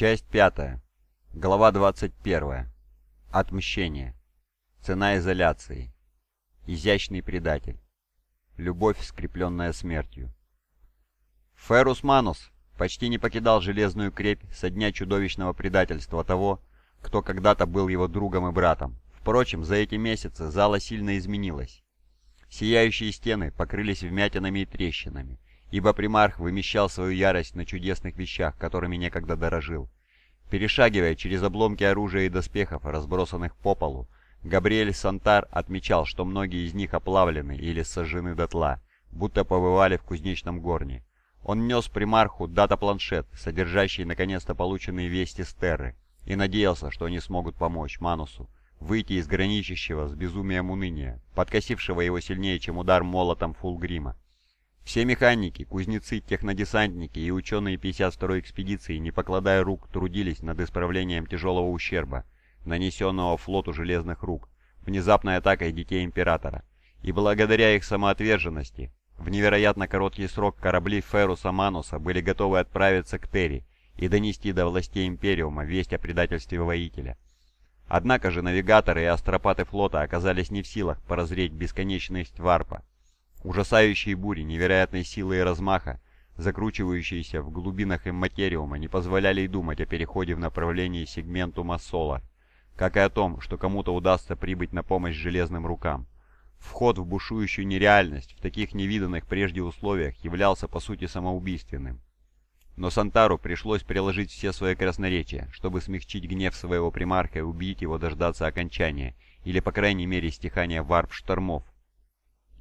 Часть пятая. Глава 21. Отмщение. Цена изоляции. Изящный предатель. Любовь, скрепленная смертью. Ферус Манус почти не покидал железную крепь со дня чудовищного предательства того, кто когда-то был его другом и братом. Впрочем, за эти месяцы зала сильно изменилась. Сияющие стены покрылись вмятинами и трещинами, ибо примарх вымещал свою ярость на чудесных вещах, которыми некогда дорожил. Перешагивая через обломки оружия и доспехов, разбросанных по полу, Габриэль Сантар отмечал, что многие из них оплавлены или сожжены дотла, будто побывали в кузнечном горне. Он нес примарху дата-планшет, содержащий наконец-то полученные вести с и надеялся, что они смогут помочь Манусу выйти из граничащего с безумием уныния, подкосившего его сильнее, чем удар молотом Фулгрима. Все механики, кузнецы, технодесантники и ученые 52-й экспедиции, не покладая рук, трудились над исправлением тяжелого ущерба, нанесенного флоту Железных Рук, внезапной атакой детей Императора. И благодаря их самоотверженности, в невероятно короткий срок корабли Феруса Мануса были готовы отправиться к Терри и донести до властей Империума весть о предательстве воителя. Однако же навигаторы и астропаты флота оказались не в силах поразреть бесконечность варпа, Ужасающие бури невероятной силы и размаха, закручивающиеся в глубинах имматериума, не позволяли и думать о переходе в направлении сегменту Массола, как и о том, что кому-то удастся прибыть на помощь железным рукам. Вход в бушующую нереальность в таких невиданных прежде условиях являлся по сути самоубийственным. Но Сантару пришлось приложить все свои красноречия, чтобы смягчить гнев своего примарха и убедить его дождаться окончания, или по крайней мере стихания варп-штормов,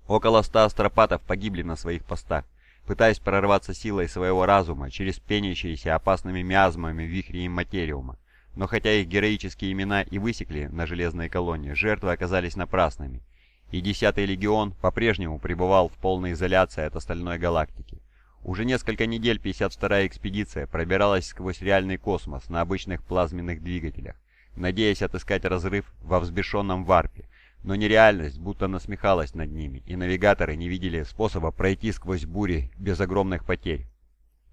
Около ста астропатов погибли на своих постах, пытаясь прорваться силой своего разума через пенящиеся опасными миазмами вихри имматериума. Но хотя их героические имена и высекли на железной колонне, жертвы оказались напрасными, и Десятый легион по-прежнему пребывал в полной изоляции от остальной галактики. Уже несколько недель 52-я экспедиция пробиралась сквозь реальный космос на обычных плазменных двигателях, надеясь отыскать разрыв во взбешенном варпе, но нереальность будто насмехалась над ними, и навигаторы не видели способа пройти сквозь бури без огромных потерь.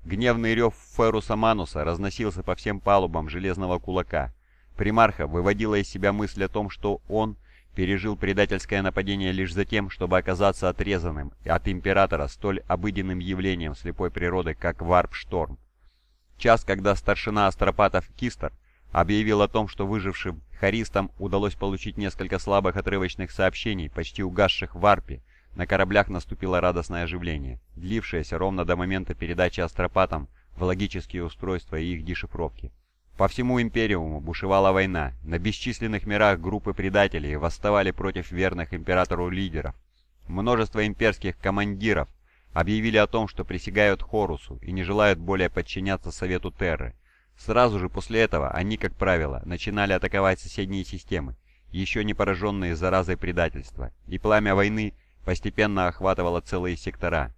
Гневный рев Феруса Мануса разносился по всем палубам железного кулака. Примарха выводила из себя мысль о том, что он пережил предательское нападение лишь за тем, чтобы оказаться отрезанным от Императора столь обыденным явлением слепой природы, как варп-шторм. Час, когда старшина астропатов Кистер объявил о том, что выжившим Харистам удалось получить несколько слабых отрывочных сообщений, почти угасших в арпе. На кораблях наступило радостное оживление, длившееся ровно до момента передачи астропатам в логические устройства и их дешифровки. По всему Империуму бушевала война, на бесчисленных мирах группы предателей восставали против верных Императору лидеров. Множество имперских командиров объявили о том, что присягают Хорусу и не желают более подчиняться Совету Терры, Сразу же после этого они, как правило, начинали атаковать соседние системы, еще не пораженные заразой предательства, и пламя войны постепенно охватывало целые сектора.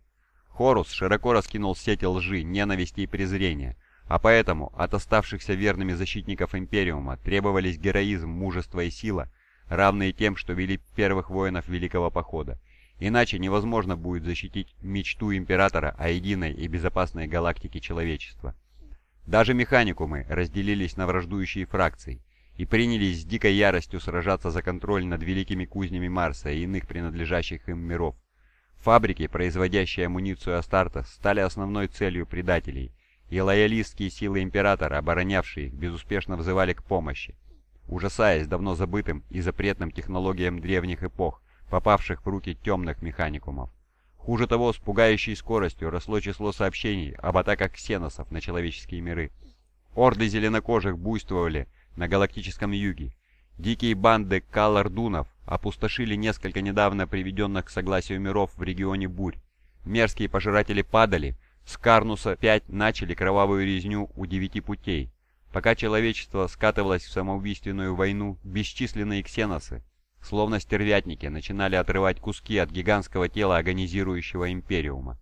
Хорус широко раскинул сети лжи, ненависти и презрения, а поэтому от оставшихся верными защитников Империума требовались героизм, мужество и сила, равные тем, что вели первых воинов Великого Похода. Иначе невозможно будет защитить мечту Императора о единой и безопасной галактике человечества. Даже механикумы разделились на враждующие фракции и принялись с дикой яростью сражаться за контроль над великими кузнями Марса и иных принадлежащих им миров. Фабрики, производящие амуницию Астарта, стали основной целью предателей, и лоялистские силы Императора, оборонявшие их, безуспешно взывали к помощи, ужасаясь давно забытым и запретным технологиям древних эпох, попавших в руки темных механикумов. Хуже того, с пугающей скоростью росло число сообщений об атаках ксеносов на человеческие миры. Орды зеленокожих буйствовали на галактическом юге. Дикие банды калардунов опустошили несколько недавно приведенных к согласию миров в регионе Бурь. Мерзкие пожиратели падали, с Карнуса-5 начали кровавую резню у девяти путей. Пока человечество скатывалось в самоубийственную войну, бесчисленные ксеносы словно стервятники, начинали отрывать куски от гигантского тела агонизирующего Империума.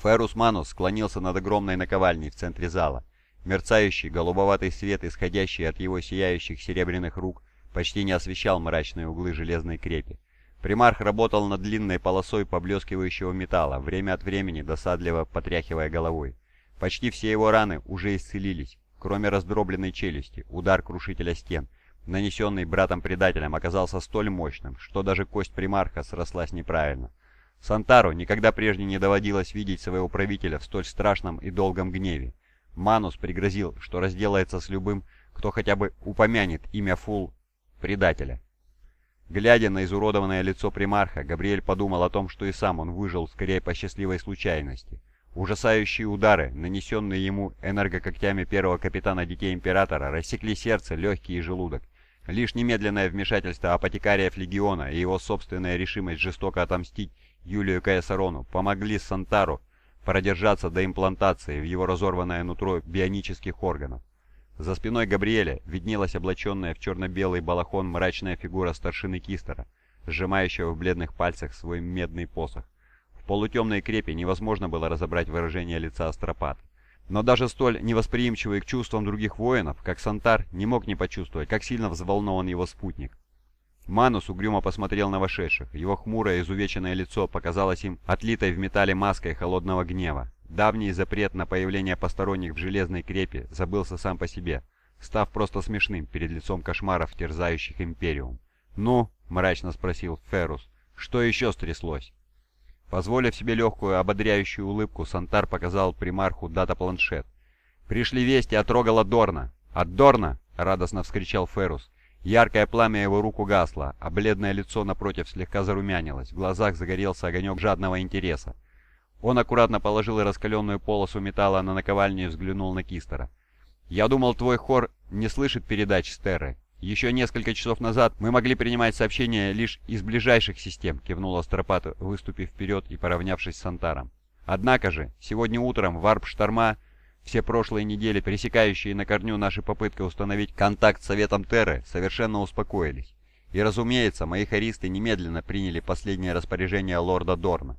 Ферус Манус склонился над огромной наковальней в центре зала. Мерцающий голубоватый свет, исходящий от его сияющих серебряных рук, почти не освещал мрачные углы железной крепи. Примарх работал над длинной полосой поблескивающего металла, время от времени досадливо потряхивая головой. Почти все его раны уже исцелились, кроме раздробленной челюсти, удар крушителя стен, нанесенный братом-предателем, оказался столь мощным, что даже кость примарха срослась неправильно. Сантару никогда прежде не доводилось видеть своего правителя в столь страшном и долгом гневе. Манус пригрозил, что разделается с любым, кто хотя бы упомянет имя Фул предателя. Глядя на изуродованное лицо примарха, Габриэль подумал о том, что и сам он выжил скорее по счастливой случайности. Ужасающие удары, нанесенные ему энергокогтями первого капитана Детей Императора, рассекли сердце, легкие и желудок. Лишь немедленное вмешательство апотекариев Легиона и его собственная решимость жестоко отомстить Юлию Каесарону помогли Сантару продержаться до имплантации в его разорванное нутро бионических органов. За спиной Габриэля виднелась облаченная в черно-белый балахон мрачная фигура старшины Кистера, сжимающего в бледных пальцах свой медный посох. В полутемной крепе невозможно было разобрать выражение лица Астропата. Но даже столь невосприимчивый к чувствам других воинов, как Сантар, не мог не почувствовать, как сильно взволнован его спутник. Манус угрюмо посмотрел на вошедших. Его хмурое изувеченное лицо показалось им отлитой в металле маской холодного гнева. Давний запрет на появление посторонних в железной крепи забылся сам по себе, став просто смешным перед лицом кошмаров, терзающих Империум. «Ну?» — мрачно спросил Феррус. «Что еще стряслось?» Позволив себе легкую ободряющую улыбку, Сантар показал примарху дата-планшет. «Пришли вести от Рогала Дорна!» «От Дорна!» — радостно вскричал Феррус. Яркое пламя его рук угасло, а бледное лицо напротив слегка зарумянилось, в глазах загорелся огонек жадного интереса. Он аккуратно положил раскаленную полосу металла на наковальню и взглянул на Кистера. «Я думал, твой хор не слышит передач с Терры. Еще несколько часов назад мы могли принимать сообщения лишь из ближайших систем», — кивнул Астропат, выступив вперед и поравнявшись с Сантаром. «Однако же, сегодня утром варп-шторма, все прошлые недели пресекающие на корню наши попытки установить контакт с Советом Терры, совершенно успокоились. И, разумеется, мои хористы немедленно приняли последнее распоряжение лорда Дорна.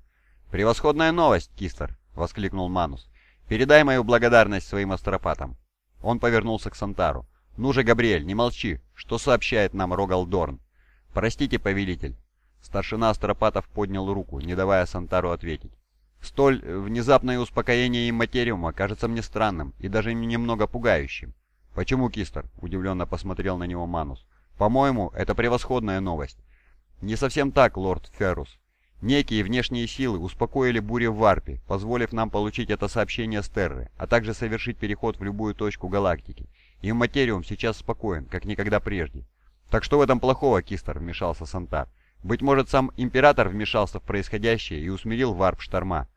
«Превосходная новость, Кистер!» — воскликнул Манус. «Передай мою благодарность своим астропатам». Он повернулся к Сантару. «Ну же, Габриэль, не молчи! Что сообщает нам Рогалдорн?» «Простите, повелитель». Старшина астропатов поднял руку, не давая Сантару ответить. «Столь внезапное успокоение имматериума кажется мне странным и даже немного пугающим». «Почему, Кистер?» — удивленно посмотрел на него Манус. «По-моему, это превосходная новость». «Не совсем так, лорд Феррус. Некие внешние силы успокоили бури в Варпе, позволив нам получить это сообщение с Терры, а также совершить переход в любую точку галактики. И Материум сейчас спокоен, как никогда прежде. «Так что в этом плохого, Кистер?» — вмешался Сантар. «Быть может, сам Император вмешался в происходящее и усмирил Варп Шторма?»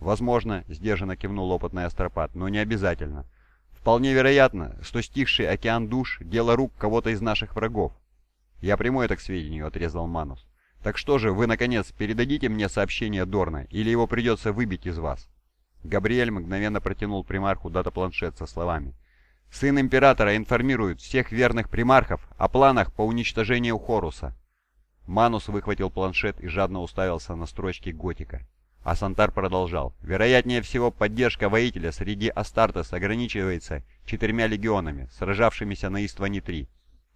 «Возможно», — сдержанно кивнул опытный астропат, — «но не обязательно. Вполне вероятно, что стихший океан душ — дело рук кого-то из наших врагов». «Я приму это к сведению», — отрезал Манус. Так что же, вы, наконец, передадите мне сообщение Дорна, или его придется выбить из вас?» Габриэль мгновенно протянул примарху дата-планшет со словами. «Сын Императора информирует всех верных примархов о планах по уничтожению Хоруса». Манус выхватил планшет и жадно уставился на строчки Готика. А Сантар продолжал. «Вероятнее всего, поддержка воителя среди Астартес ограничивается четырьмя легионами, сражавшимися на Истване-3.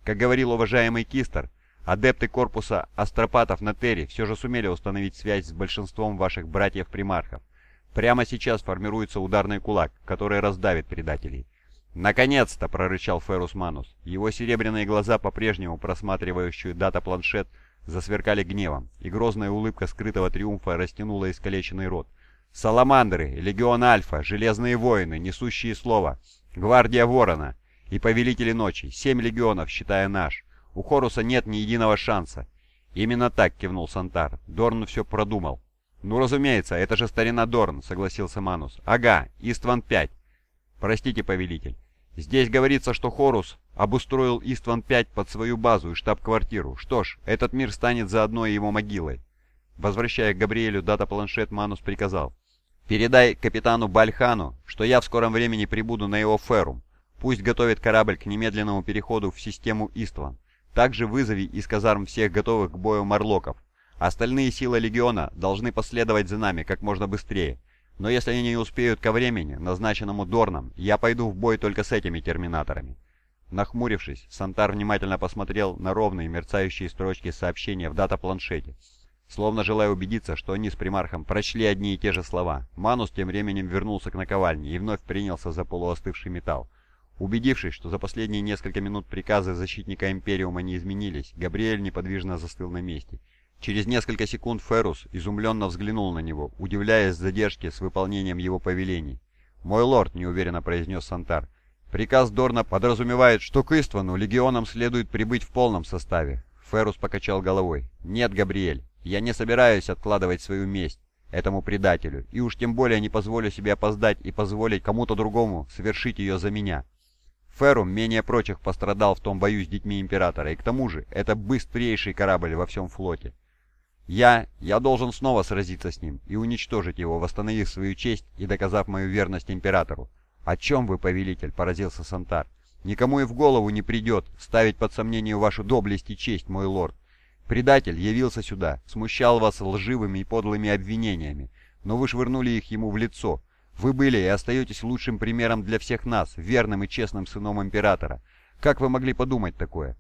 Как говорил уважаемый Кистер, Адепты корпуса астропатов на Терре все же сумели установить связь с большинством ваших братьев-примархов. Прямо сейчас формируется ударный кулак, который раздавит предателей. «Наконец-то!» — прорычал Ферус Манус. Его серебряные глаза, по-прежнему просматривающие дата-планшет, засверкали гневом, и грозная улыбка скрытого триумфа растянула искалеченный рот. «Саламандры, Легион Альфа, Железные воины, несущие слово, Гвардия Ворона и Повелители Ночи, семь легионов, считая наш. У Хоруса нет ни единого шанса. Именно так кивнул Сантар. Дорн все продумал. «Ну, разумеется, это же старина Дорн», — согласился Манус. «Ага, Истван-5». «Простите, повелитель. Здесь говорится, что Хорус обустроил Истван-5 под свою базу и штаб-квартиру. Что ж, этот мир станет заодно и его могилой». Возвращая к Габриэлю дата-планшет, Манус приказал. «Передай капитану Бальхану, что я в скором времени прибуду на его ферум. Пусть готовит корабль к немедленному переходу в систему Истван. Также вызови из казарм всех готовых к бою марлоков. Остальные силы Легиона должны последовать за нами как можно быстрее. Но если они не успеют ко времени, назначенному Дорном, я пойду в бой только с этими терминаторами». Нахмурившись, Сантар внимательно посмотрел на ровные мерцающие строчки сообщения в дата-планшете, словно желая убедиться, что они с примархом прочли одни и те же слова. Манус тем временем вернулся к наковальне и вновь принялся за полуостывший металл. Убедившись, что за последние несколько минут приказы защитника Империума не изменились, Габриэль неподвижно застыл на месте. Через несколько секунд Феррус изумленно взглянул на него, удивляясь задержке с выполнением его повелений. «Мой лорд», — неуверенно произнес Сантар, — «приказ Дорна подразумевает, что к Иствану легионам следует прибыть в полном составе». Феррус покачал головой. «Нет, Габриэль, я не собираюсь откладывать свою месть этому предателю, и уж тем более не позволю себе опоздать и позволить кому-то другому совершить ее за меня. Феррум менее прочих пострадал в том бою с детьми Императора, и к тому же это быстрейший корабль во всем флоте. Я... я должен снова сразиться с ним и уничтожить его, восстановив свою честь и доказав мою верность Императору. «О чем вы, повелитель?» — поразился Сантар. «Никому и в голову не придет ставить под сомнение вашу доблесть и честь, мой лорд. Предатель явился сюда, смущал вас лживыми и подлыми обвинениями, но вы швырнули их ему в лицо. Вы были и остаетесь лучшим примером для всех нас, верным и честным сыном Императора. Как вы могли подумать такое?»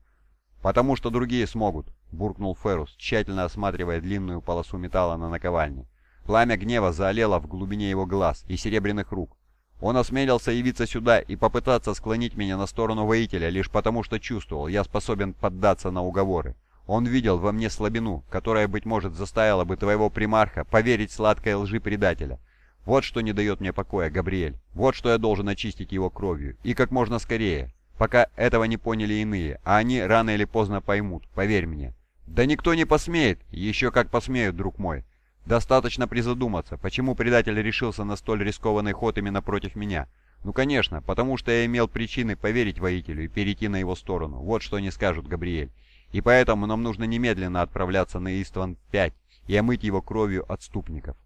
«Потому что другие смогут», — буркнул Феррус, тщательно осматривая длинную полосу металла на наковальне. Пламя гнева заолело в глубине его глаз и серебряных рук. Он осмелился явиться сюда и попытаться склонить меня на сторону воителя, лишь потому что чувствовал, я способен поддаться на уговоры. Он видел во мне слабину, которая, быть может, заставила бы твоего примарха поверить сладкой лжи предателя. Вот что не дает мне покоя, Габриэль. Вот что я должен очистить его кровью. И как можно скорее пока этого не поняли иные, а они рано или поздно поймут, поверь мне. Да никто не посмеет, еще как посмеют, друг мой. Достаточно призадуматься, почему предатель решился на столь рискованный ход именно против меня. Ну конечно, потому что я имел причины поверить воителю и перейти на его сторону. Вот что они скажут, Габриэль. И поэтому нам нужно немедленно отправляться на Истван-5 и омыть его кровью отступников.